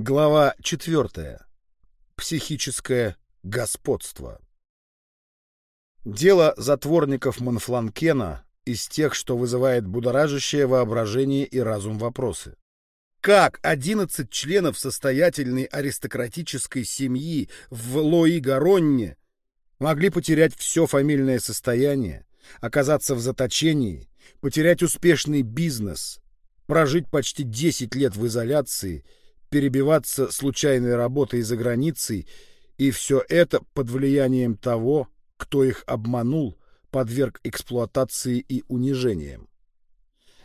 Глава четвертая. Психическое господство. Дело затворников Монфланкена из тех, что вызывает будоражащее воображение и разум вопросы. Как 11 членов состоятельной аристократической семьи в Лои-Гаронне могли потерять все фамильное состояние, оказаться в заточении, потерять успешный бизнес, прожить почти 10 лет в изоляции, перебиваться случайной работой за границей, и все это под влиянием того, кто их обманул, подверг эксплуатации и унижениям.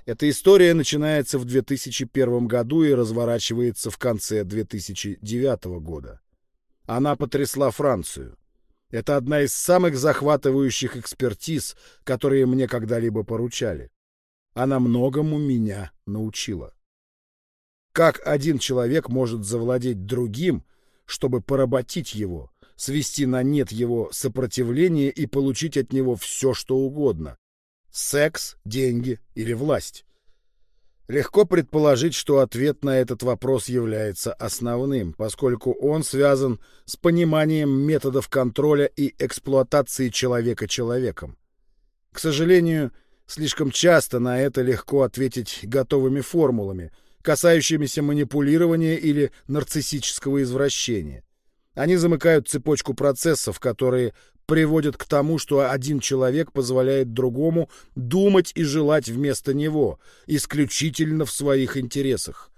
Эта история начинается в 2001 году и разворачивается в конце 2009 года. Она потрясла Францию. Это одна из самых захватывающих экспертиз, которые мне когда-либо поручали. Она многому меня научила. Как один человек может завладеть другим, чтобы поработить его, свести на нет его сопротивление и получить от него все, что угодно? Секс, деньги или власть? Легко предположить, что ответ на этот вопрос является основным, поскольку он связан с пониманием методов контроля и эксплуатации человека человеком. К сожалению, слишком часто на это легко ответить готовыми формулами, касающимися манипулирования или нарциссического извращения. Они замыкают цепочку процессов, которые приводят к тому, что один человек позволяет другому думать и желать вместо него, исключительно в своих интересах.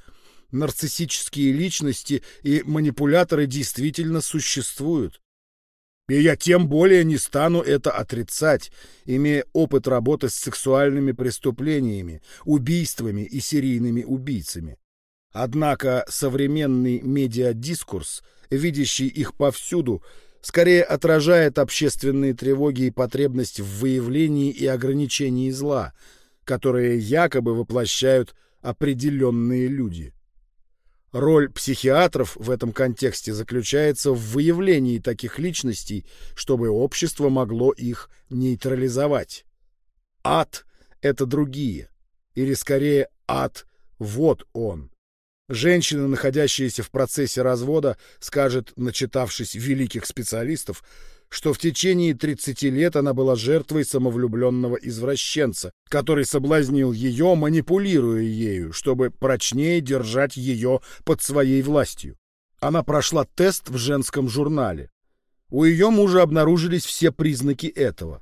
Нарциссические личности и манипуляторы действительно существуют. И я тем более не стану это отрицать, имея опыт работы с сексуальными преступлениями, убийствами и серийными убийцами. Однако современный медиадискурс, видящий их повсюду, скорее отражает общественные тревоги и потребность в выявлении и ограничении зла, которые якобы воплощают определенные люди. Роль психиатров в этом контексте заключается в выявлении таких личностей, чтобы общество могло их нейтрализовать. Ад — это другие, или скорее ад — вот он. Женщина, находящаяся в процессе развода, скажет, начитавшись великих специалистов, что в течение 30 лет она была жертвой самовлюбленного извращенца, который соблазнил ее, манипулируя ею, чтобы прочнее держать ее под своей властью. Она прошла тест в женском журнале. У ее мужа обнаружились все признаки этого.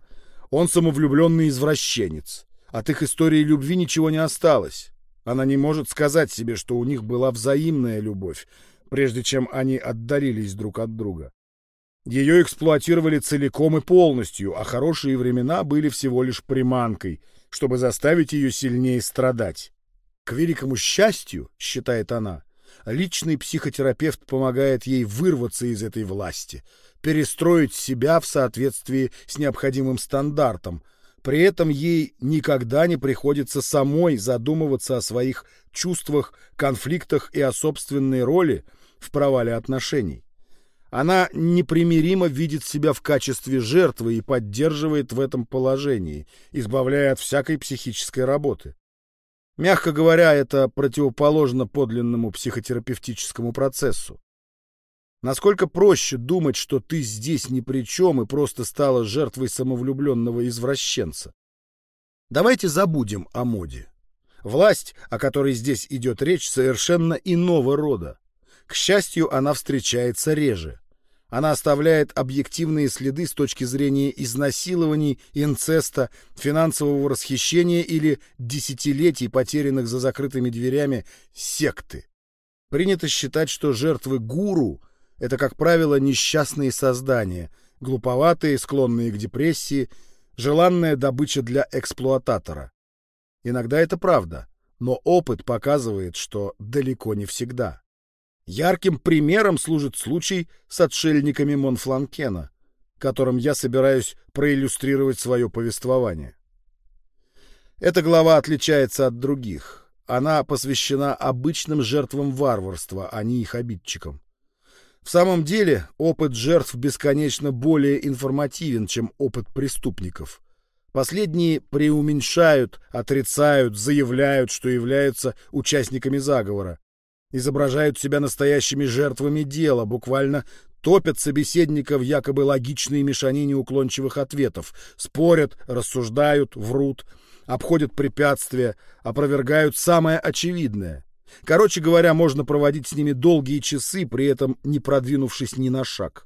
Он самовлюбленный извращенец. От их истории любви ничего не осталось. Она не может сказать себе, что у них была взаимная любовь, прежде чем они отдалились друг от друга. Ее эксплуатировали целиком и полностью, а хорошие времена были всего лишь приманкой, чтобы заставить ее сильнее страдать. К великому счастью, считает она, личный психотерапевт помогает ей вырваться из этой власти, перестроить себя в соответствии с необходимым стандартом, при этом ей никогда не приходится самой задумываться о своих чувствах, конфликтах и о собственной роли в провале отношений. Она непримиримо видит себя в качестве жертвы и поддерживает в этом положении, избавляя от всякой психической работы. Мягко говоря, это противоположно подлинному психотерапевтическому процессу. Насколько проще думать, что ты здесь ни при чем и просто стала жертвой самовлюбленного извращенца. Давайте забудем о моде. Власть, о которой здесь идет речь, совершенно иного рода. К счастью, она встречается реже. Она оставляет объективные следы с точки зрения изнасилований, инцеста, финансового расхищения или десятилетий, потерянных за закрытыми дверями секты. Принято считать, что жертвы гуру — это, как правило, несчастные создания, глуповатые, склонные к депрессии, желанная добыча для эксплуататора. Иногда это правда, но опыт показывает, что далеко не всегда. Ярким примером служит случай с отшельниками Монфланкена, которым я собираюсь проиллюстрировать свое повествование. Эта глава отличается от других. Она посвящена обычным жертвам варварства, а не их обидчикам. В самом деле, опыт жертв бесконечно более информативен, чем опыт преступников. Последние преуменьшают, отрицают, заявляют, что являются участниками заговора. Изображают себя настоящими жертвами дела, буквально топят собеседника в якобы логичные мешанине уклончивых ответов, спорят, рассуждают, врут, обходят препятствия, опровергают самое очевидное. Короче говоря, можно проводить с ними долгие часы, при этом не продвинувшись ни на шаг.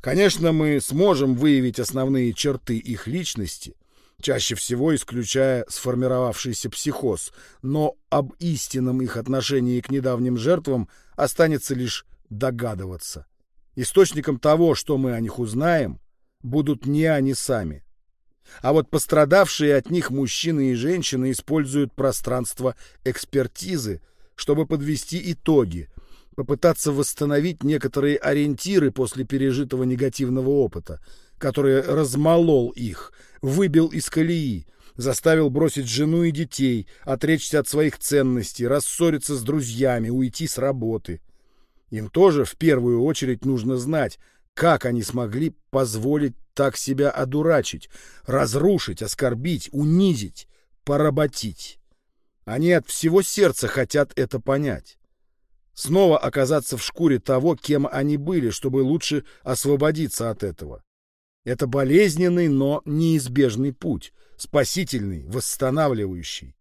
Конечно, мы сможем выявить основные черты их личности, чаще всего исключая сформировавшийся психоз, но об истинном их отношении к недавним жертвам останется лишь догадываться. Источником того, что мы о них узнаем, будут не они сами. А вот пострадавшие от них мужчины и женщины используют пространство экспертизы, чтобы подвести итоги, попытаться восстановить некоторые ориентиры после пережитого негативного опыта, который размолол их, выбил из колеи, заставил бросить жену и детей, отречься от своих ценностей, рассориться с друзьями, уйти с работы. Им тоже в первую очередь нужно знать, как они смогли позволить так себя одурачить, разрушить, оскорбить, унизить, поработить. Они от всего сердца хотят это понять. Снова оказаться в шкуре того, кем они были, чтобы лучше освободиться от этого. Это болезненный, но неизбежный путь, спасительный, восстанавливающий.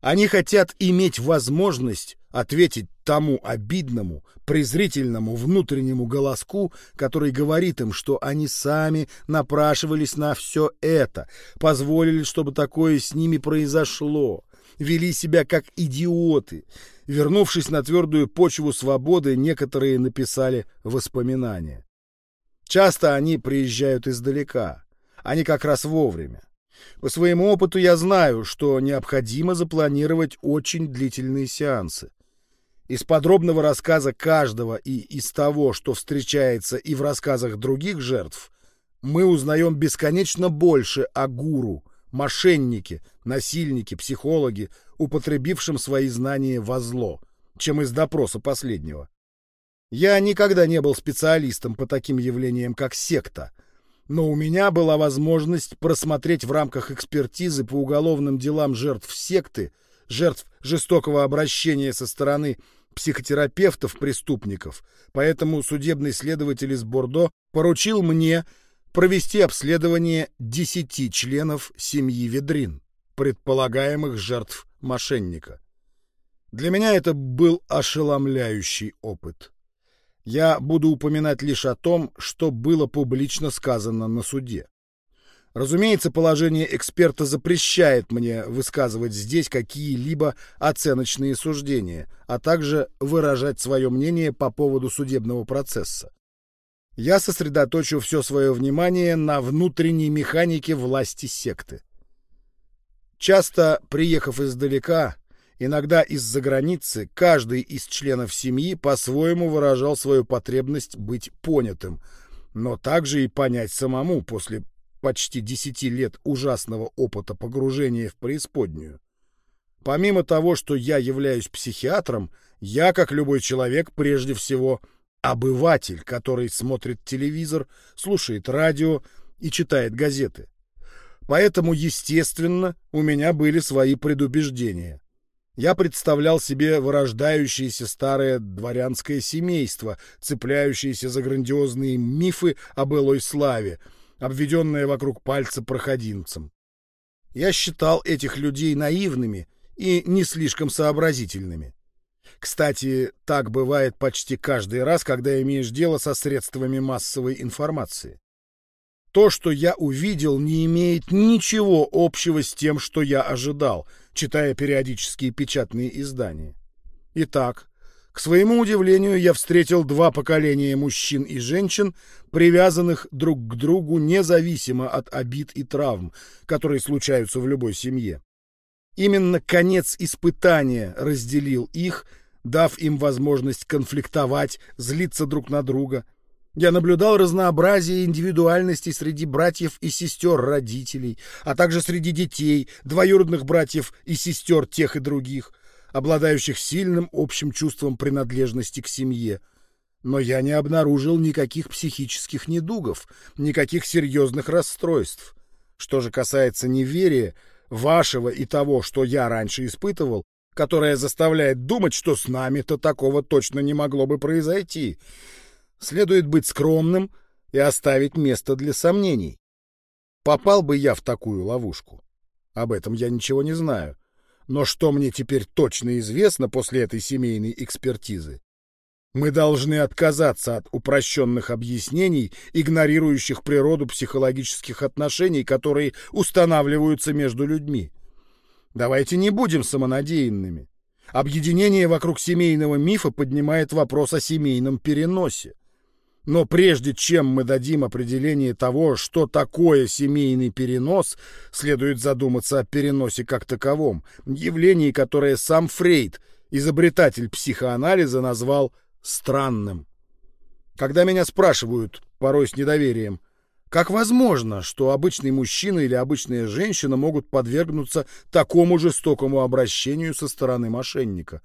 Они хотят иметь возможность ответить тому обидному, презрительному внутреннему голоску, который говорит им, что они сами напрашивались на все это, позволили, чтобы такое с ними произошло, вели себя как идиоты. Вернувшись на твердую почву свободы, некоторые написали воспоминания. Часто они приезжают издалека. Они как раз вовремя. По своему опыту я знаю, что необходимо запланировать очень длительные сеансы. Из подробного рассказа каждого и из того, что встречается и в рассказах других жертв, мы узнаем бесконечно больше о гуру, мошеннике, насильнике, психологе, употребившем свои знания во зло, чем из допроса последнего. Я никогда не был специалистом по таким явлениям, как секта, но у меня была возможность просмотреть в рамках экспертизы по уголовным делам жертв секты, жертв жестокого обращения со стороны психотерапевтов-преступников, поэтому судебный следователь из Бордо поручил мне провести обследование десяти членов семьи Ведрин, предполагаемых жертв мошенника. Для меня это был ошеломляющий опыт. Я буду упоминать лишь о том, что было публично сказано на суде. Разумеется, положение эксперта запрещает мне высказывать здесь какие-либо оценочные суждения, а также выражать свое мнение по поводу судебного процесса. Я сосредоточу все свое внимание на внутренней механике власти секты. Часто, приехав издалека, иногда из-за границы, каждый из членов семьи по-своему выражал свою потребность быть понятым, но также и понять самому после почти десяти лет ужасного опыта погружения в преисподнюю. Помимо того, что я являюсь психиатром, я, как любой человек, прежде всего обыватель, который смотрит телевизор, слушает радио и читает газеты. Поэтому, естественно, у меня были свои предубеждения. Я представлял себе вырождающееся старое дворянское семейство, цепляющееся за грандиозные мифы о былой славе, обведенное вокруг пальца проходимцем. Я считал этих людей наивными и не слишком сообразительными. Кстати, так бывает почти каждый раз, когда имеешь дело со средствами массовой информации. То, что я увидел, не имеет ничего общего с тем, что я ожидал, читая периодические печатные издания. Итак, к своему удивлению, я встретил два поколения мужчин и женщин, привязанных друг к другу независимо от обид и травм, которые случаются в любой семье. Именно конец испытания разделил их, дав им возможность конфликтовать, злиться друг на друга – я наблюдал разнообразие индивидуальностей среди братьев и сестер родителей, а также среди детей, двоюродных братьев и сестер тех и других, обладающих сильным общим чувством принадлежности к семье. Но я не обнаружил никаких психических недугов, никаких серьезных расстройств. Что же касается неверия, вашего и того, что я раньше испытывал, которая заставляет думать, что с нами-то такого точно не могло бы произойти. Следует быть скромным и оставить место для сомнений. Попал бы я в такую ловушку? Об этом я ничего не знаю. Но что мне теперь точно известно после этой семейной экспертизы? Мы должны отказаться от упрощенных объяснений, игнорирующих природу психологических отношений, которые устанавливаются между людьми. Давайте не будем самонадеянными. Объединение вокруг семейного мифа поднимает вопрос о семейном переносе. Но прежде чем мы дадим определение того, что такое семейный перенос, следует задуматься о переносе как таковом, явлении, которое сам Фрейд, изобретатель психоанализа, назвал странным. Когда меня спрашивают, порой с недоверием, как возможно, что обычный мужчина или обычная женщина могут подвергнуться такому жестокому обращению со стороны мошенника?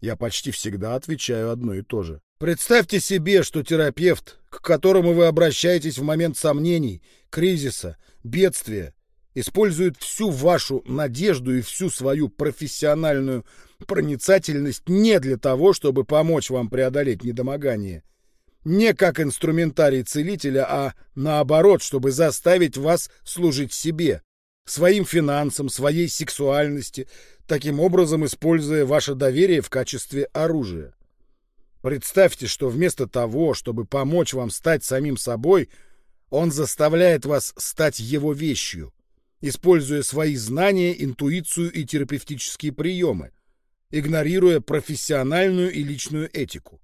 Я почти всегда отвечаю одно и то же. Представьте себе, что терапевт, к которому вы обращаетесь в момент сомнений, кризиса, бедствия, использует всю вашу надежду и всю свою профессиональную проницательность не для того, чтобы помочь вам преодолеть недомогание, не как инструментарий целителя, а наоборот, чтобы заставить вас служить себе, своим финансам, своей сексуальности, таким образом используя ваше доверие в качестве оружия. Представьте, что вместо того, чтобы помочь вам стать самим собой, он заставляет вас стать его вещью, используя свои знания, интуицию и терапевтические приемы, игнорируя профессиональную и личную этику.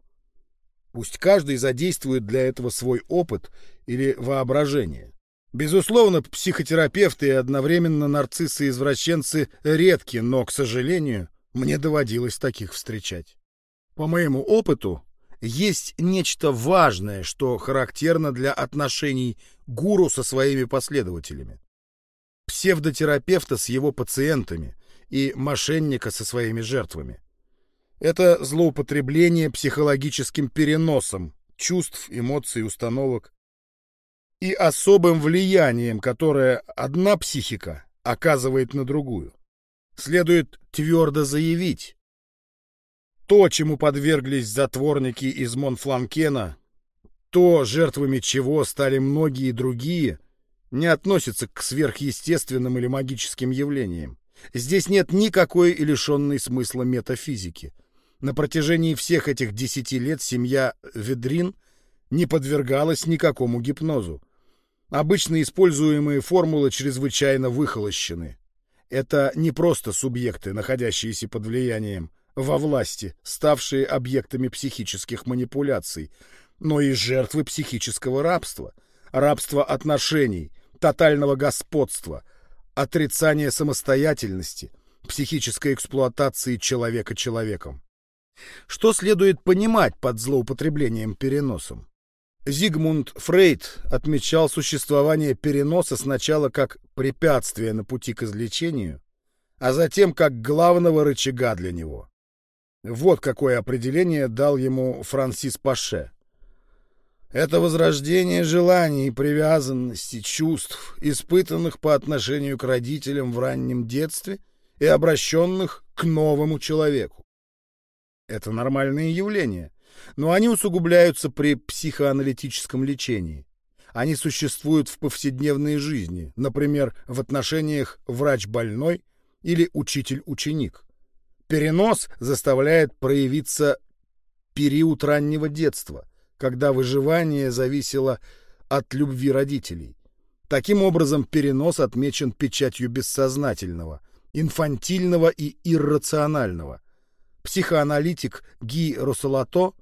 Пусть каждый задействует для этого свой опыт или воображение. Безусловно, психотерапевты и одновременно нарциссы-извращенцы редки, но, к сожалению, мне доводилось таких встречать. По моему опыту, есть нечто важное, что характерно для отношений гуру со своими последователями. Псевдотерапевта с его пациентами и мошенника со своими жертвами. Это злоупотребление психологическим переносом чувств, эмоций, установок и особым влиянием, которое одна психика оказывает на другую. Следует твердо заявить, то, чему подверглись затворники из Монфланкена, то, жертвами чего стали многие другие, не относится к сверхъестественным или магическим явлениям. Здесь нет никакой и лишенной смысла метафизики. На протяжении всех этих десяти лет семья Ведрин не подвергалась никакому гипнозу. Обычно используемые формулы чрезвычайно выхолощены. Это не просто субъекты, находящиеся под влиянием во власти, ставшие объектами психических манипуляций, но и жертвы психического рабства, рабства отношений, тотального господства, отрицания самостоятельности, психической эксплуатации человека человеком. Что следует понимать под злоупотреблением переносом? Зигмунд Фрейд отмечал существование переноса сначала как препятствие на пути к излечению, а затем как главного рычага для него. Вот какое определение дал ему Франсис Паше. Это возрождение желаний привязанности, чувств, испытанных по отношению к родителям в раннем детстве и обращенных к новому человеку. Это нормальные явления, но они усугубляются при психоаналитическом лечении. Они существуют в повседневной жизни, например, в отношениях врач-больной или учитель-ученик. Перенос заставляет проявиться период раннего детства, когда выживание зависело от любви родителей. Таким образом, перенос отмечен печатью бессознательного, инфантильного и иррационального. Психоаналитик Ги Росолато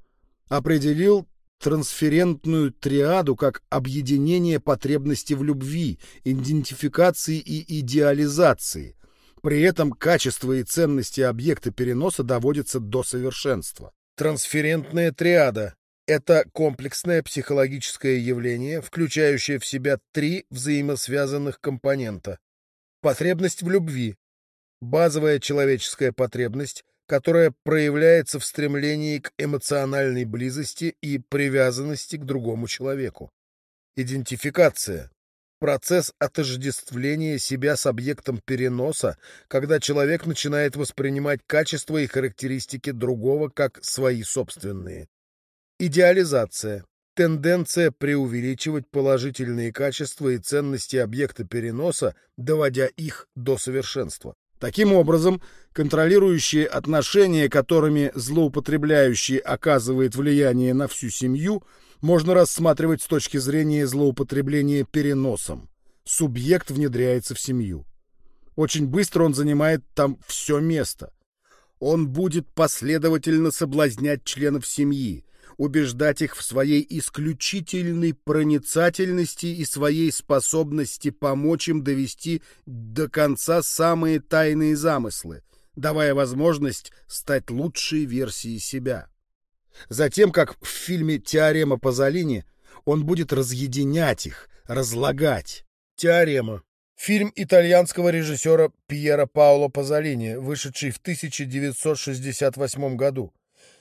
определил трансферентную триаду как объединение потребности в любви, идентификации и идеализации, при этом качество и ценности объекта переноса доводятся до совершенства. Трансферентная триада — это комплексное психологическое явление, включающее в себя три взаимосвязанных компонента. Потребность в любви — базовая человеческая потребность, которая проявляется в стремлении к эмоциональной близости и привязанности к другому человеку. Идентификация процесс отождествления себя с объектом переноса, когда человек начинает воспринимать качества и характеристики другого как свои собственные. Идеализация. Тенденция преувеличивать положительные качества и ценности объекта переноса, доводя их до совершенства. Таким образом, контролирующие отношения, которыми злоупотребляющий оказывает влияние на всю семью, можно рассматривать с точки зрения злоупотребления переносом. Субъект внедряется в семью. Очень быстро он занимает там все место. Он будет последовательно соблазнять членов семьи, убеждать их в своей исключительной проницательности и своей способности помочь им довести до конца самые тайные замыслы, давая возможность стать лучшей версией себя. Затем, как в фильме «Теорема Пазолини», он будет разъединять их, разлагать. Теорема. Фильм итальянского режиссера Пьера Паоло Пазолини, вышедший в 1968 году.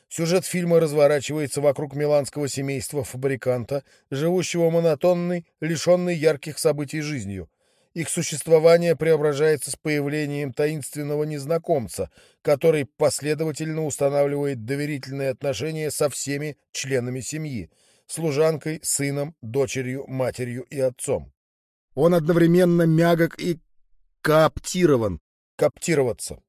Сюжет фильма разворачивается вокруг миланского семейства фабриканта, живущего монотонной, лишенной ярких событий жизнью. Их существование преображается с появлением таинственного незнакомца, который последовательно устанавливает доверительные отношения со всеми членами семьи — служанкой, сыном, дочерью, матерью и отцом. Он одновременно мягок и кооптирован. Коптироваться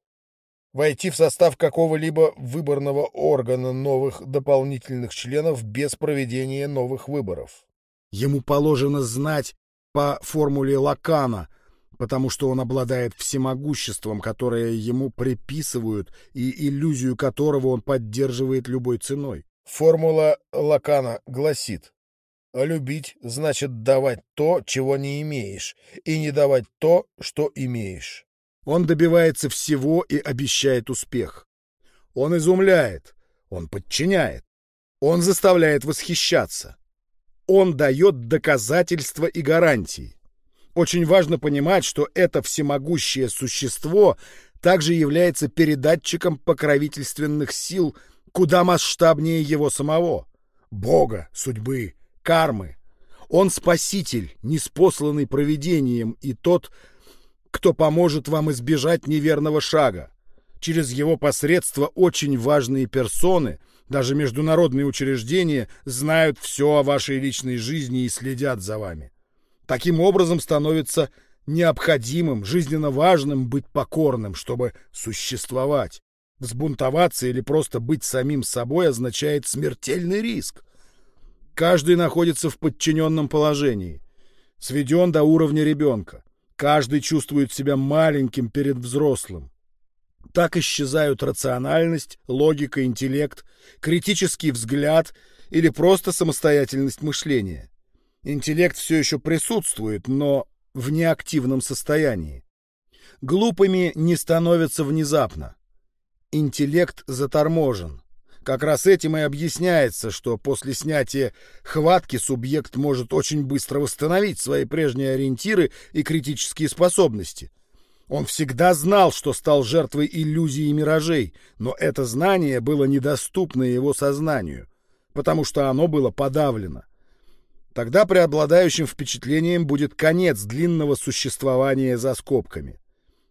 войти в состав какого-либо выборного органа новых дополнительных членов без проведения новых выборов. Ему положено знать по формуле Лакана, потому что он обладает всемогуществом, которое ему приписывают и иллюзию которого он поддерживает любой ценой. Формула Лакана гласит «Любить значит давать то, чего не имеешь, и не давать то, что имеешь». Он добивается всего и обещает успех. Он изумляет, он подчиняет, он заставляет восхищаться. Он дает доказательства и гарантии. Очень важно понимать, что это всемогущее существо также является передатчиком покровительственных сил куда масштабнее его самого. Бога, судьбы, кармы. Он спаситель, неспосланный провидением, и тот, кто поможет вам избежать неверного шага. Через его посредство очень важные персоны, даже международные учреждения, знают все о вашей личной жизни и следят за вами. Таким образом становится необходимым, жизненно важным быть покорным, чтобы существовать. Взбунтоваться или просто быть самим собой означает смертельный риск. Каждый находится в подчиненном положении, сведен до уровня ребенка. Каждый чувствует себя маленьким перед взрослым. Так исчезают рациональность, логика, интеллект, критический взгляд или просто самостоятельность мышления. Интеллект все еще присутствует, но в неактивном состоянии. Глупыми не становятся внезапно. Интеллект заторможен. Как раз этим и объясняется, что после снятия хватки субъект может очень быстро восстановить свои прежние ориентиры и критические способности. Он всегда знал, что стал жертвой иллюзий и миражей, но это знание было недоступно его сознанию, потому что оно было подавлено. Тогда преобладающим впечатлением будет конец длинного существования за скобками,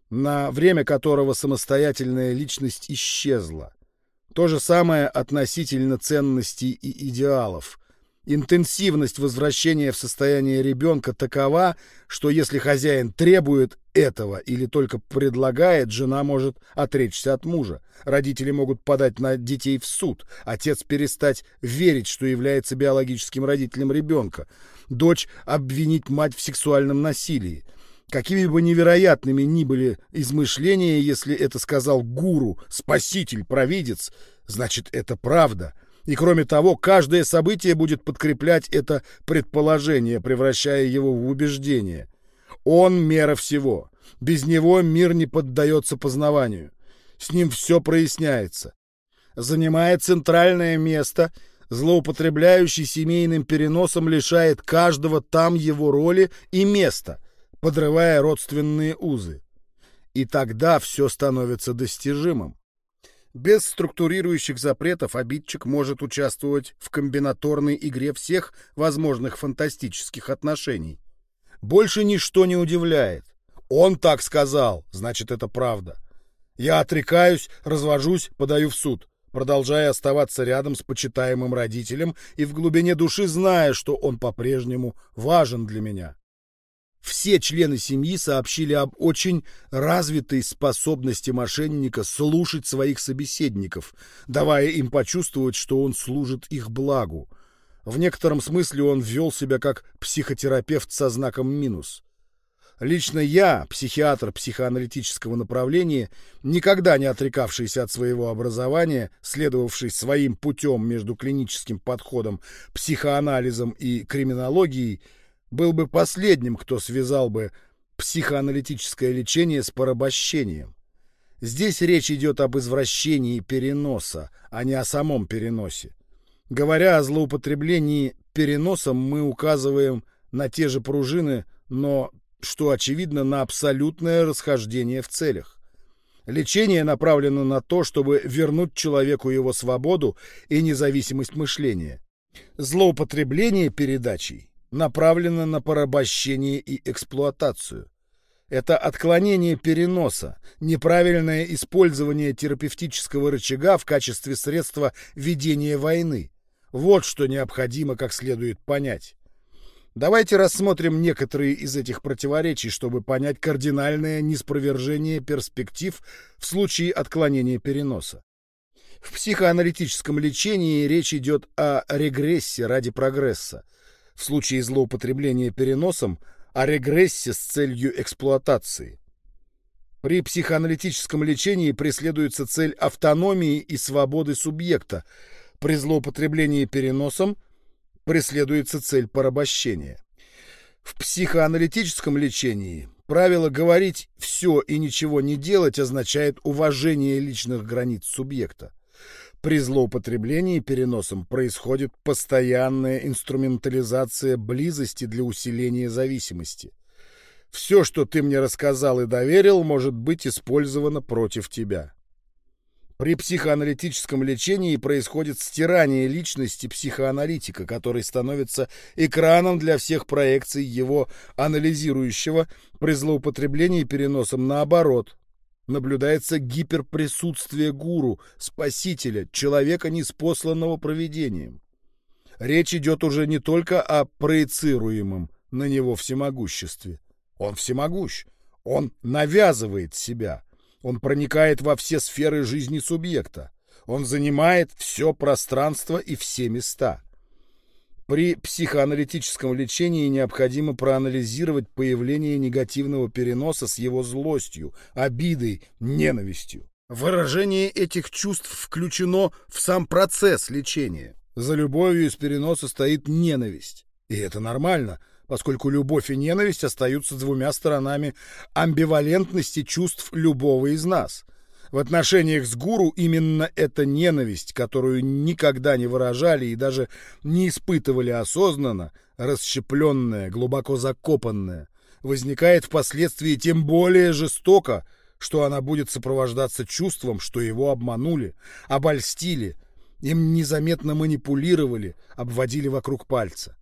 на время которого самостоятельная личность исчезла. То же самое относительно ценностей и идеалов. Интенсивность возвращения в состояние ребенка такова, что если хозяин требует этого или только предлагает, жена может отречься от мужа. Родители могут подать на детей в суд, отец перестать верить, что является биологическим родителем ребенка, дочь обвинить мать в сексуальном насилии. Какими бы невероятными ни были измышления, если это сказал гуру, спаситель, провидец, значит, это правда. И кроме того, каждое событие будет подкреплять это предположение, превращая его в убеждение. Он — мера всего. Без него мир не поддается познаванию. С ним все проясняется. Занимая центральное место, злоупотребляющий семейным переносом лишает каждого там его роли и места — подрывая родственные узы. И тогда все становится достижимым. Без структурирующих запретов обидчик может участвовать в комбинаторной игре всех возможных фантастических отношений. больше ничто не удивляет. Он так сказал, значит, это правда. Я отрекаюсь, развожусь, подаю в суд, продолжая оставаться рядом с почитаемым родителем и в глубине души зная, что он по-прежнему важен для меня. Все члены семьи сообщили об очень развитой способности мошенника слушать своих собеседников, давая им почувствовать, что он служит их благу. В некотором смысле он вел себя как психотерапевт со знаком минус. Лично я, психиатр психоаналитического направления, никогда не отрекавшийся от своего образования, следовавший своим путем между клиническим подходом, психоанализом и криминологией, был бы последним, кто связал бы психоаналитическое лечение с порабощением. Здесь речь идет об извращении переноса, а не о самом переносе. Говоря о злоупотреблении переносом, мы указываем на те же пружины, но, что очевидно, на абсолютное расхождение в целях. Лечение направлено на то, чтобы вернуть человеку его свободу и независимость мышления. Злоупотребление передачей направлена на порабощение и эксплуатацию. Это отклонение переноса, неправильное использование терапевтического рычага в качестве средства ведения войны. Вот что необходимо как следует понять. Давайте рассмотрим некоторые из этих противоречий, чтобы понять кардинальное неспровержение перспектив в случае отклонения переноса. В психоаналитическом лечении речь идет о регрессе ради прогресса, в случае злоупотребления переносом о регрессе с целью эксплуатации. При психоаналитическом лечении преследуется цель автономии и свободы субъекта. При злоупотреблении переносом преследуется цель порабощения. В психоаналитическом лечении правило говорить все и ничего не делать означает уважение личных границ субъекта. При злоупотреблении переносом происходит постоянная инструментализация близости для усиления зависимости. Все, что ты мне рассказал и доверил, может быть использовано против тебя. При психоаналитическом лечении происходит стирание личности психоаналитика, который становится экраном для всех проекций его анализирующего при злоупотреблении переносом наоборот наблюдается гиперприсутствие гуру, спасителя, человека, неспосланного провидением. Речь идет уже не только о проецируемом на него всемогуществе. Он всемогущ, он навязывает себя, он проникает во все сферы жизни субъекта, он занимает все пространство и все места. При психоаналитическом лечении необходимо проанализировать появление негативного переноса с его злостью, обидой, ненавистью. Выражение этих чувств включено в сам процесс лечения. За любовью из переноса стоит ненависть. И это нормально, поскольку любовь и ненависть остаются двумя сторонами амбивалентности чувств любого из нас. В отношениях с гуру именно эта ненависть, которую никогда не выражали и даже не испытывали осознанно, расщепленная, глубоко закопанная, возникает впоследствии тем более жестоко, что она будет сопровождаться чувством, что его обманули, обольстили, им незаметно манипулировали, обводили вокруг пальца.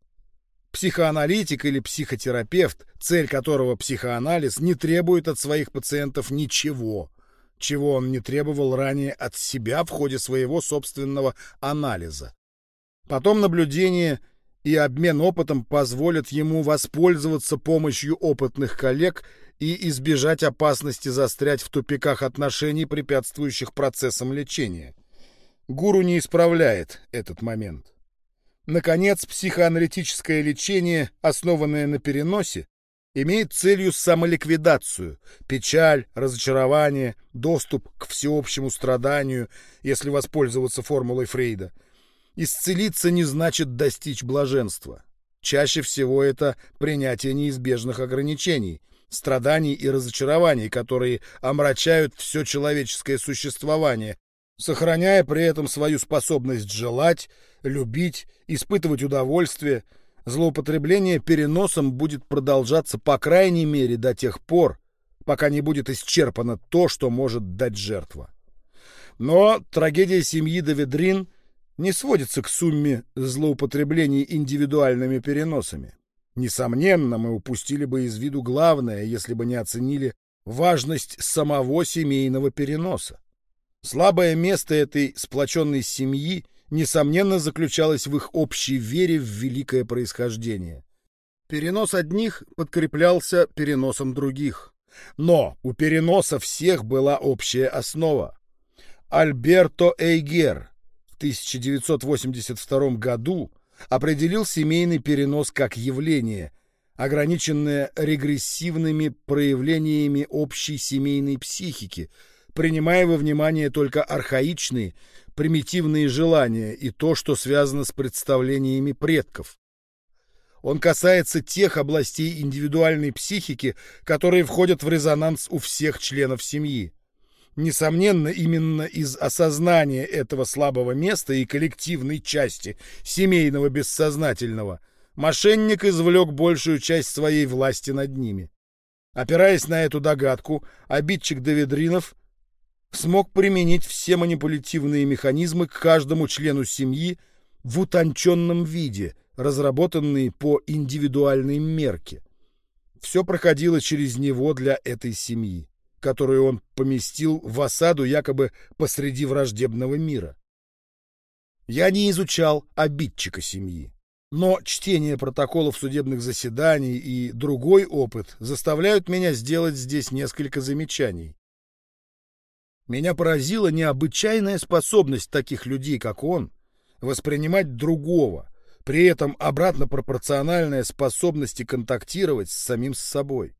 Психоаналитик или психотерапевт, цель которого психоанализ, не требует от своих пациентов ничего – чего он не требовал ранее от себя в ходе своего собственного анализа. Потом наблюдение и обмен опытом позволят ему воспользоваться помощью опытных коллег и избежать опасности застрять в тупиках отношений, препятствующих процессам лечения. Гуру не исправляет этот момент. Наконец, психоаналитическое лечение, основанное на переносе, имеет целью самоликвидацию, печаль, разочарование, доступ к всеобщему страданию, если воспользоваться формулой Фрейда. Исцелиться не значит достичь блаженства. Чаще всего это принятие неизбежных ограничений, страданий и разочарований, которые омрачают все человеческое существование, сохраняя при этом свою способность желать, любить, испытывать удовольствие – Злоупотребление переносом будет продолжаться по крайней мере до тех пор, пока не будет исчерпано то, что может дать жертва. Но трагедия семьи Давидрин не сводится к сумме злоупотреблений индивидуальными переносами. Несомненно, мы упустили бы из виду главное, если бы не оценили важность самого семейного переноса. Слабое место этой сплоченной семьи, несомненно, заключалось в их общей вере в великое происхождение. Перенос одних подкреплялся переносом других. Но у переноса всех была общая основа. Альберто Эйгер в 1982 году определил семейный перенос как явление, ограниченное регрессивными проявлениями общей семейной психики, принимая во внимание только архаичные, примитивные желания и то, что связано с представлениями предков. Он касается тех областей индивидуальной психики, которые входят в резонанс у всех членов семьи. Несомненно, именно из осознания этого слабого места и коллективной части семейного бессознательного мошенник извлек большую часть своей власти над ними. Опираясь на эту догадку, обидчик Давидринов смог применить все манипулятивные механизмы к каждому члену семьи в утонченном виде – разработанные по индивидуальной мерке. Все проходило через него для этой семьи, которую он поместил в осаду якобы посреди враждебного мира. Я не изучал обидчика семьи, но чтение протоколов судебных заседаний и другой опыт заставляют меня сделать здесь несколько замечаний. Меня поразила необычайная способность таких людей, как он, воспринимать другого, при этом обратно пропорциональная способности контактировать с самим с собой.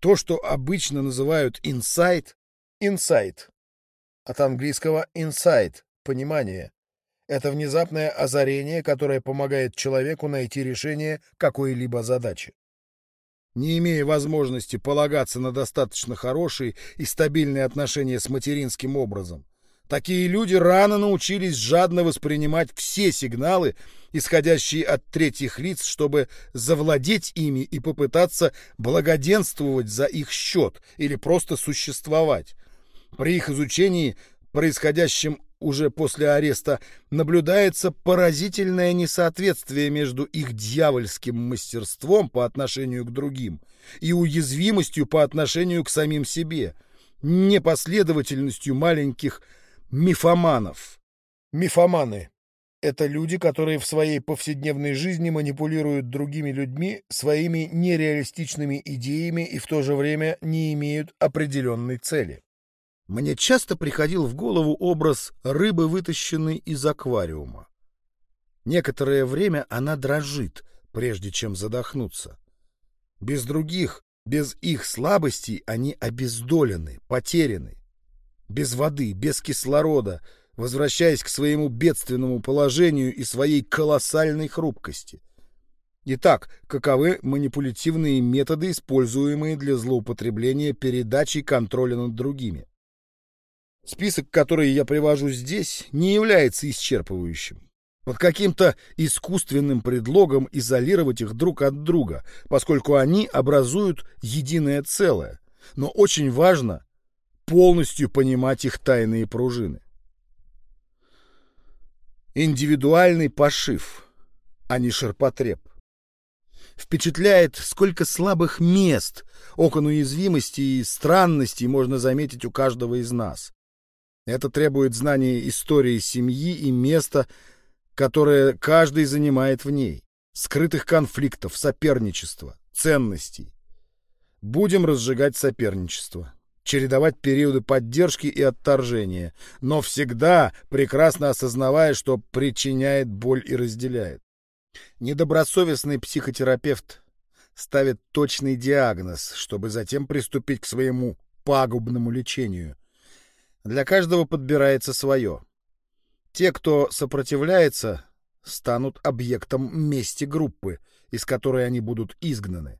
То, что обычно называют инсайт, инсайт, от английского insight, понимание, это внезапное озарение, которое помогает человеку найти решение какой-либо задачи. Не имея возможности полагаться на достаточно хорошие и стабильные отношения с материнским образом, Такие люди рано научились жадно воспринимать все сигналы, исходящие от третьих лиц, чтобы завладеть ими и попытаться благоденствовать за их счет или просто существовать. При их изучении, происходящем уже после ареста, наблюдается поразительное несоответствие между их дьявольским мастерством по отношению к другим и уязвимостью по отношению к самим себе, непоследовательностью маленьких мифоманов. Мифоманы — это люди, которые в своей повседневной жизни манипулируют другими людьми своими нереалистичными идеями и в то же время не имеют определенной цели. Мне часто приходил в голову образ рыбы, вытащенной из аквариума. Некоторое время она дрожит, прежде чем задохнуться. Без других, без их слабостей они обездолены, потеряны без воды, без кислорода, возвращаясь к своему бедственному положению и своей колоссальной хрупкости. Итак, каковы манипулятивные методы, используемые для злоупотребления передачей контроля над другими? Список, который я привожу здесь, не является исчерпывающим. Под каким-то искусственным предлогом изолировать их друг от друга, поскольку они образуют единое целое. Но очень важно полностью понимать их тайные пружины. Индивидуальный пошив, а не ширпотреб. Впечатляет, сколько слабых мест, окон уязвимости и странностей можно заметить у каждого из нас. Это требует знания истории семьи и места, которое каждый занимает в ней, скрытых конфликтов, соперничества, ценностей. Будем разжигать соперничество чередовать периоды поддержки и отторжения, но всегда прекрасно осознавая, что причиняет боль и разделяет. Недобросовестный психотерапевт ставит точный диагноз, чтобы затем приступить к своему пагубному лечению. Для каждого подбирается свое. Те, кто сопротивляется, станут объектом мести группы, из которой они будут изгнаны.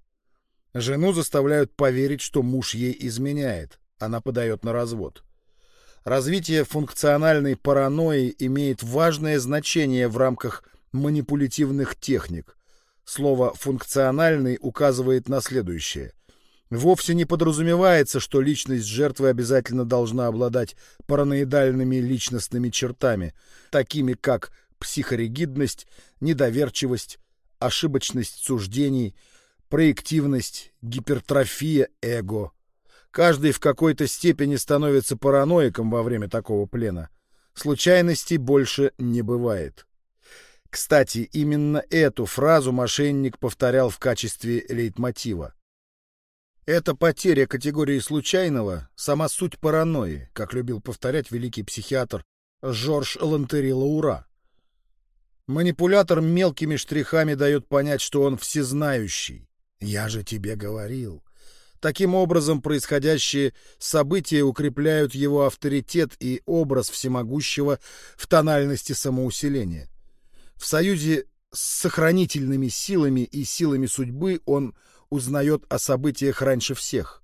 Жену заставляют поверить, что муж ей изменяет. Она подает на развод. Развитие функциональной паранойи имеет важное значение в рамках манипулятивных техник. Слово «функциональный» указывает на следующее. Вовсе не подразумевается, что личность жертвы обязательно должна обладать параноидальными личностными чертами, такими как психоригидность, недоверчивость, ошибочность суждений, проективность, гипертрофия эго. Каждый в какой-то степени становится параноиком во время такого плена. Случайностей больше не бывает. Кстати, именно эту фразу мошенник повторял в качестве лейтмотива. Эта потеря категории случайного — сама суть паранойи, как любил повторять великий психиатр Жорж Лантери Лаура. Манипулятор мелкими штрихами дает понять, что он всезнающий. «Я же тебе говорил». Таким образом, происходящие события укрепляют его авторитет и образ всемогущего в тональности самоусиления. В союзе с сохранительными силами и силами судьбы он узнает о событиях раньше всех.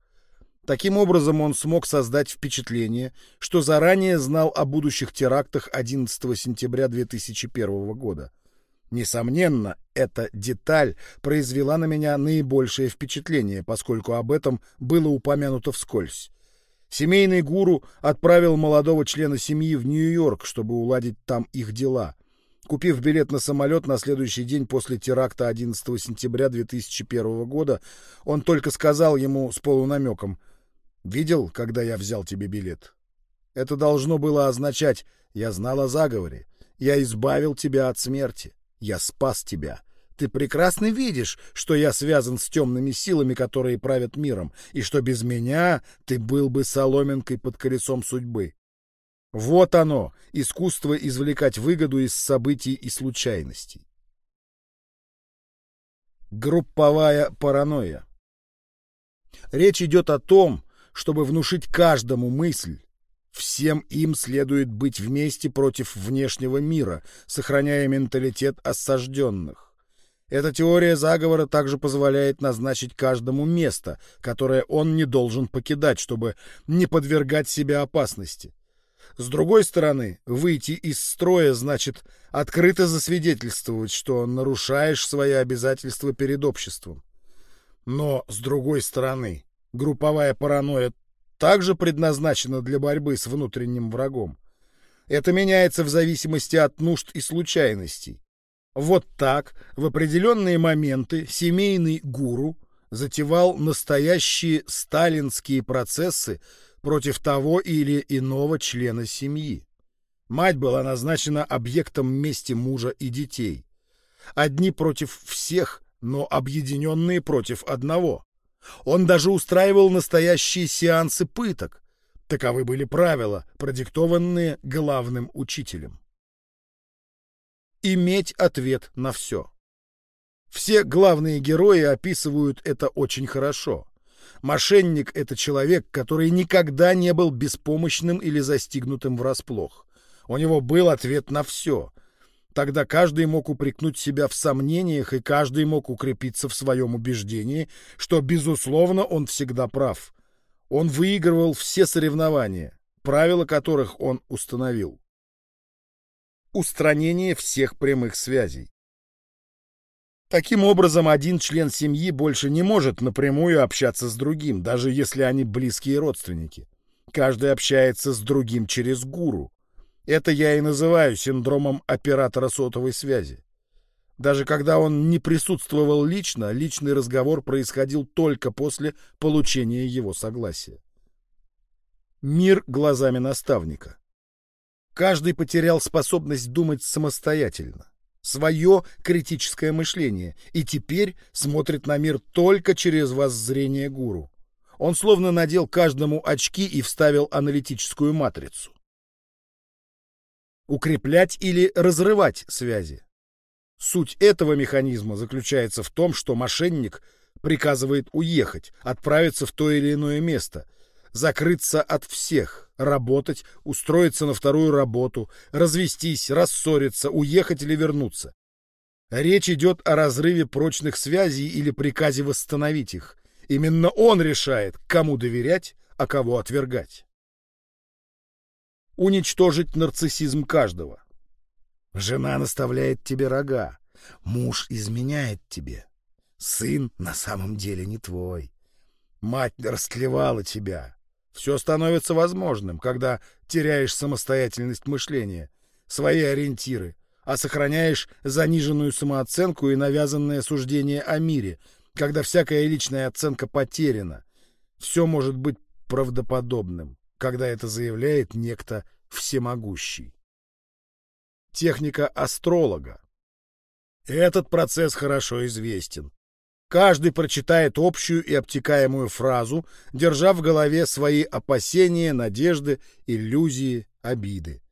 Таким образом, он смог создать впечатление, что заранее знал о будущих терактах 11 сентября 2001 года. Несомненно, эта деталь произвела на меня наибольшее впечатление, поскольку об этом было упомянуто вскользь. Семейный гуру отправил молодого члена семьи в Нью-Йорк, чтобы уладить там их дела. Купив билет на самолет на следующий день после теракта 11 сентября 2001 года, он только сказал ему с полунамеком «Видел, когда я взял тебе билет?» Это должно было означать «Я знал о заговоре, я избавил тебя от смерти». Я спас тебя. Ты прекрасно видишь, что я связан с темными силами, которые правят миром, и что без меня ты был бы соломинкой под колесом судьбы. Вот оно, искусство извлекать выгоду из событий и случайностей. Групповая паранойя. Речь идет о том, чтобы внушить каждому мысль, Всем им следует быть вместе против внешнего мира, сохраняя менталитет осажденных. Эта теория заговора также позволяет назначить каждому место, которое он не должен покидать, чтобы не подвергать себя опасности. С другой стороны, выйти из строя значит открыто засвидетельствовать, что нарушаешь свои обязательства перед обществом. Но, с другой стороны, групповая паранойя также предназначена для борьбы с внутренним врагом. Это меняется в зависимости от нужд и случайностей. Вот так, в определенные моменты, семейный гуру затевал настоящие сталинские процессы против того или иного члена семьи. Мать была назначена объектом мести мужа и детей. Одни против всех, но объединенные против одного. Он даже устраивал настоящие сеансы пыток. Таковы были правила, продиктованные главным учителем. Иметь ответ на все. Все главные герои описывают это очень хорошо. Мошенник — это человек, который никогда не был беспомощным или застигнутым врасплох. У него был ответ на все, Тогда каждый мог упрекнуть себя в сомнениях, и каждый мог укрепиться в своем убеждении, что, безусловно, он всегда прав. Он выигрывал все соревнования, правила которых он установил. Устранение всех прямых связей. Таким образом, один член семьи больше не может напрямую общаться с другим, даже если они близкие родственники. Каждый общается с другим через гуру. Это я и называю синдромом оператора сотовой связи. Даже когда он не присутствовал лично, личный разговор происходил только после получения его согласия. Мир глазами наставника. Каждый потерял способность думать самостоятельно, свое критическое мышление, и теперь смотрит на мир только через воззрение гуру. Он словно надел каждому очки и вставил аналитическую матрицу укреплять или разрывать связи. Суть этого механизма заключается в том, что мошенник приказывает уехать, отправиться в то или иное место, закрыться от всех, работать, устроиться на вторую работу, развестись, рассориться, уехать или вернуться. Речь идет о разрыве прочных связей или приказе восстановить их. Именно он решает, кому доверять, а кого отвергать уничтожить нарциссизм каждого. Жена наставляет тебе рога, муж изменяет тебе, сын на самом деле не твой, мать растлевала тебя. Все становится возможным, когда теряешь самостоятельность мышления, свои ориентиры, а сохраняешь заниженную самооценку и навязанное суждение о мире, когда всякая личная оценка потеряна. Все может быть правдоподобным, когда это заявляет некто всемогущий. Техника астролога. Этот процесс хорошо известен. Каждый прочитает общую и обтекаемую фразу, держа в голове свои опасения, надежды, иллюзии, обиды.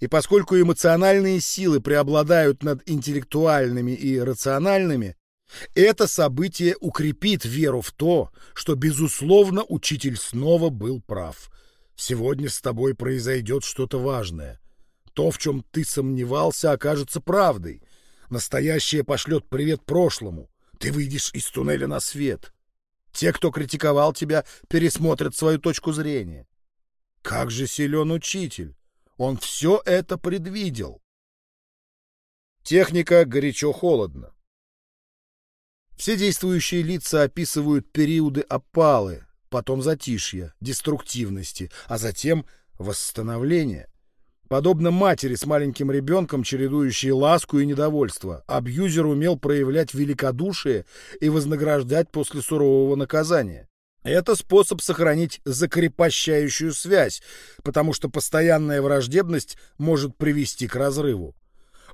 И поскольку эмоциональные силы преобладают над интеллектуальными и рациональными, это событие укрепит веру в то, что, безусловно, учитель снова был прав. Сегодня с тобой произойдет что-то важное. То, в чем ты сомневался, окажется правдой. Настоящее пошлет привет прошлому. Ты выйдешь из туннеля на свет. Те, кто критиковал тебя, пересмотрят свою точку зрения. Как же силен учитель! Он все это предвидел. Техника горячо-холодно. Все действующие лица описывают периоды опалы, потом затишья, деструктивности, а затем восстановления. Подобно матери с маленьким ребенком, чередующей ласку и недовольство, абьюзер умел проявлять великодушие и вознаграждать после сурового наказания. Это способ сохранить закрепощающую связь, потому что постоянная враждебность может привести к разрыву.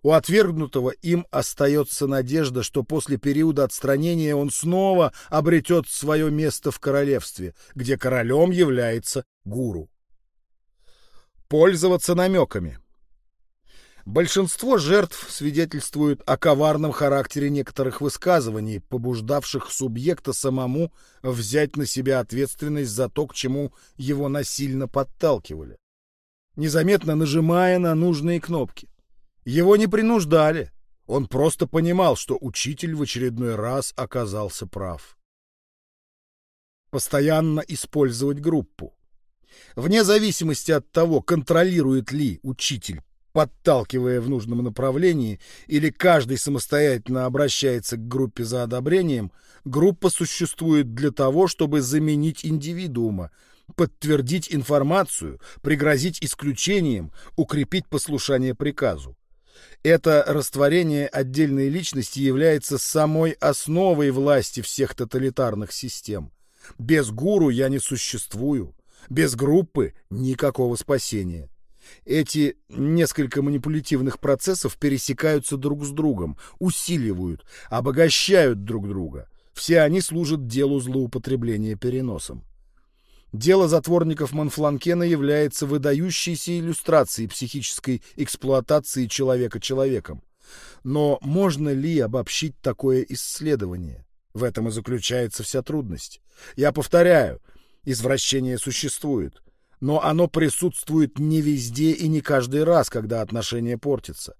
У отвергнутого им остается надежда, что после периода отстранения он снова обретет свое место в королевстве, где королем является гуру. Пользоваться намеками. Большинство жертв свидетельствуют о коварном характере некоторых высказываний, побуждавших субъекта самому взять на себя ответственность за то, к чему его насильно подталкивали, незаметно нажимая на нужные кнопки. Его не принуждали, он просто понимал, что учитель в очередной раз оказался прав. Постоянно использовать группу. Вне зависимости от того, контролирует ли учитель подталкивая в нужном направлении, или каждый самостоятельно обращается к группе за одобрением, группа существует для того, чтобы заменить индивидуума, подтвердить информацию, пригрозить исключением, укрепить послушание приказу. Это растворение отдельной личности является самой основой власти всех тоталитарных систем. Без гуру я не существую, без группы никакого спасения. Эти несколько манипулятивных процессов пересекаются друг с другом, усиливают, обогащают друг друга. Все они служат делу злоупотребления переносом. Дело затворников Монфланкена является выдающейся иллюстрацией психической эксплуатации человека человеком. Но можно ли обобщить такое исследование? В этом и заключается вся трудность. Я повторяю, извращение существует но оно присутствует не везде и не каждый раз, когда отношения портятся.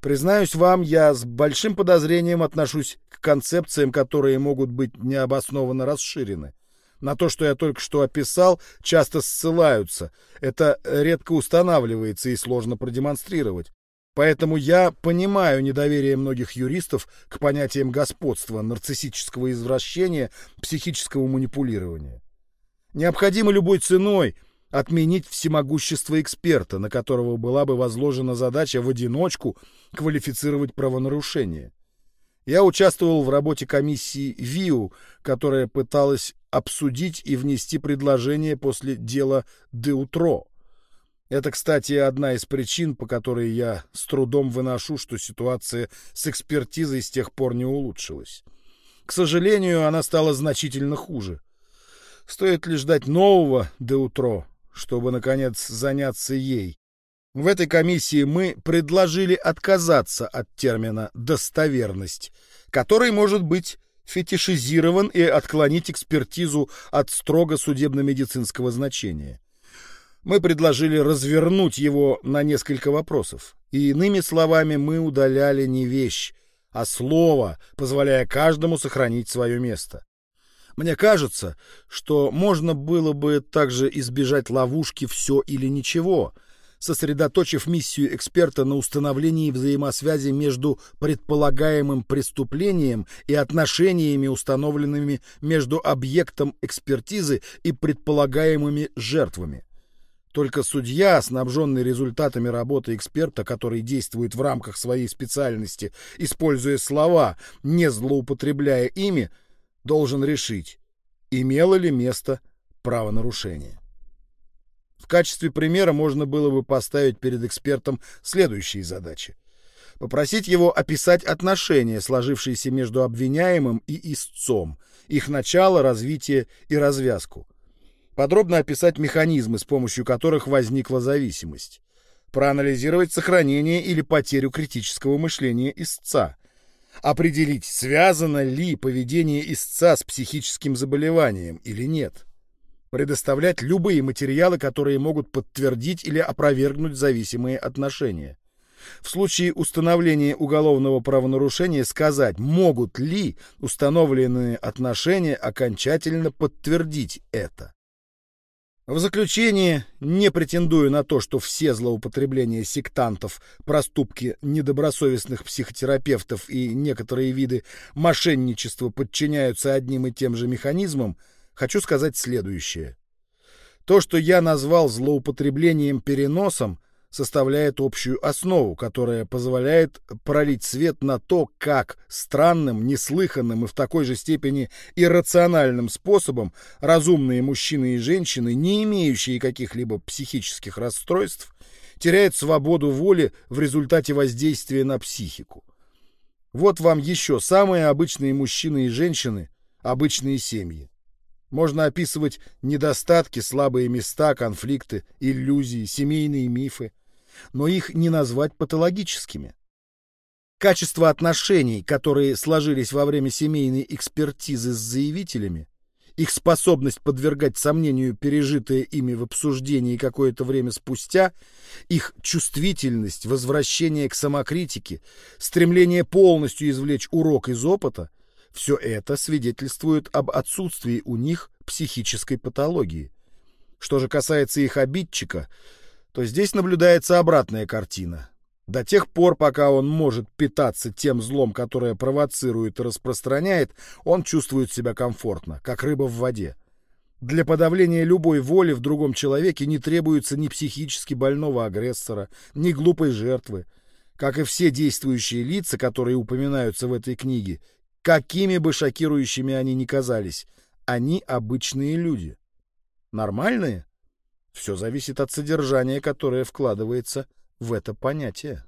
Признаюсь вам, я с большим подозрением отношусь к концепциям, которые могут быть необоснованно расширены. На то, что я только что описал, часто ссылаются. Это редко устанавливается и сложно продемонстрировать. Поэтому я понимаю недоверие многих юристов к понятиям господства, нарциссического извращения, психического манипулирования. Необходимо любой ценой – отменить всемогущество эксперта, на которого была бы возложена задача в одиночку квалифицировать правонарушение. Я участвовал в работе комиссии ВИУ, которая пыталась обсудить и внести предложение после дела Деутро. Это, кстати, одна из причин, по которой я с трудом выношу, что ситуация с экспертизой с тех пор не улучшилась. К сожалению, она стала значительно хуже. Стоит ли ждать нового Деутро, чтобы, наконец, заняться ей. В этой комиссии мы предложили отказаться от термина «достоверность», который может быть фетишизирован и отклонить экспертизу от строго судебно-медицинского значения. Мы предложили развернуть его на несколько вопросов. И иными словами, мы удаляли не вещь, а слово, позволяя каждому сохранить свое место. Мне кажется, что можно было бы также избежать ловушки «все или ничего», сосредоточив миссию эксперта на установлении взаимосвязи между предполагаемым преступлением и отношениями, установленными между объектом экспертизы и предполагаемыми жертвами. Только судья, снабженный результатами работы эксперта, который действует в рамках своей специальности, используя слова, не злоупотребляя ими, должен решить, имело ли место правонарушение. В качестве примера можно было бы поставить перед экспертом следующие задачи. Попросить его описать отношения, сложившиеся между обвиняемым и истцом, их начало, развитие и развязку. Подробно описать механизмы, с помощью которых возникла зависимость. Проанализировать сохранение или потерю критического мышления истца. Определить, связано ли поведение истца с психическим заболеванием или нет предоставлять любые материалы, которые могут подтвердить или опровергнуть зависимые отношения. В случае установления уголовного правонарушения сказать, могут ли установленные отношения окончательно подтвердить это. В заключение, не претендую на то, что все злоупотребления сектантов, проступки недобросовестных психотерапевтов и некоторые виды мошенничества подчиняются одним и тем же механизмам, хочу сказать следующее. То, что я назвал злоупотреблением переносом, составляет общую основу, которая позволяет пролить свет на то, как странным, неслыханным и в такой же степени иррациональным способом разумные мужчины и женщины, не имеющие каких-либо психических расстройств, теряют свободу воли в результате воздействия на психику. Вот вам еще самые обычные мужчины и женщины, обычные семьи. Можно описывать недостатки, слабые места, конфликты, иллюзии, семейные мифы, но их не назвать патологическими. Качество отношений, которые сложились во время семейной экспертизы с заявителями, их способность подвергать сомнению пережитое ими в обсуждении какое-то время спустя, их чувствительность, возвращение к самокритике, стремление полностью извлечь урок из опыта — все это свидетельствует об отсутствии у них психической патологии. Что же касается их обидчика, то здесь наблюдается обратная картина. До тех пор, пока он может питаться тем злом, которое провоцирует и распространяет, он чувствует себя комфортно, как рыба в воде. Для подавления любой воли в другом человеке не требуется ни психически больного агрессора, ни глупой жертвы. Как и все действующие лица, которые упоминаются в этой книге, Какими бы шокирующими они ни казались, они обычные люди. Нормальные? Все зависит от содержания, которое вкладывается в это понятие.